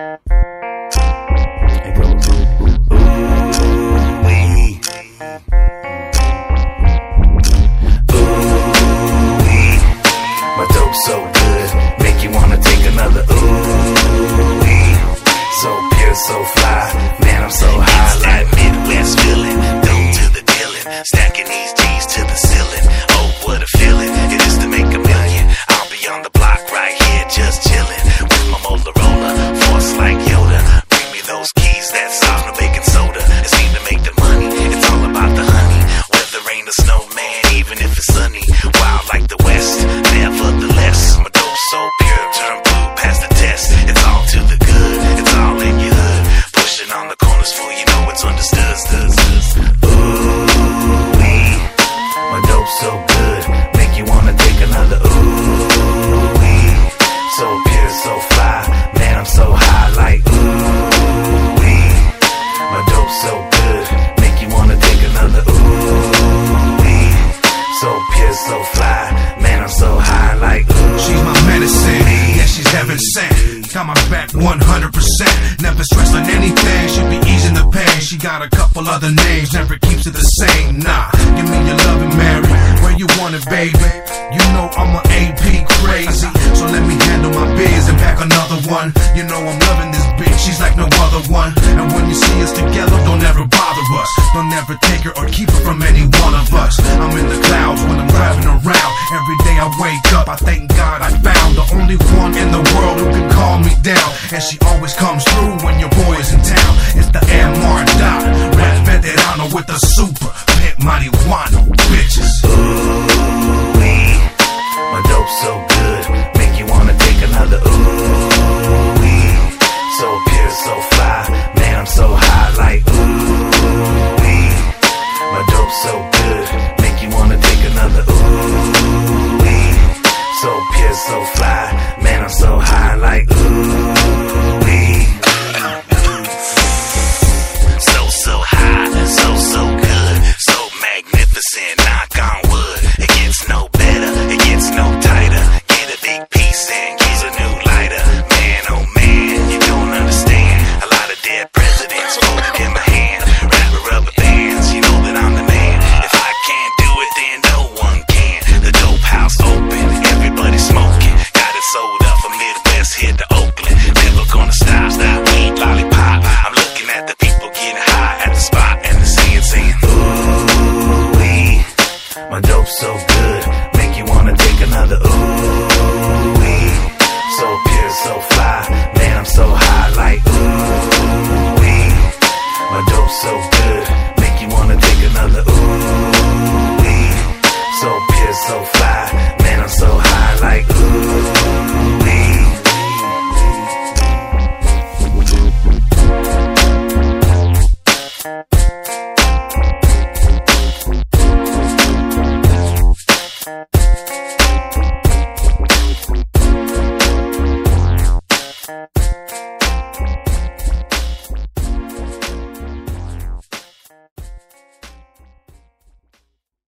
It goes, ooh-wee. Ooh-wee. My dope so good, make you wanna take another ooh-wee. So pure, so fly, man, I'm so high keys, that sauce, no baking soda. It seem to make the money. It's all about the honey. Weather ain't a snowman, even if it's sunny. Wild like the Got my back 100%. Never stressed on anything, she be easing the pain. She got a couple other names, never keeps it the same. Nah, give me your love and marry. Where you want it, baby? You know I'm a AP crazy. So let me handle my biz and pack another one. You know I'm loving this bitch, she's like no other one. And when you see us together, don't ever bother us. Don't ever take her or keep her from any one of us. I'm in the clouds when I'm driving around. I wake up, I thank God I found the only one in the world who can calm me down. And she always comes through when your boy is in town. It's the MR Dot, rap veterano with the super Midwest here to Oakland. Never gonna stop, stop, weed, lollipop. I'm looking at the people getting high at the spot and the saying, saying, Ooh-wee. My dope so good, make you wanna take another ooh-wee. So pure, so fly, man, I'm so high like ooh-wee. My dope so good, make you wanna take another ooh-wee. So pure, so fly,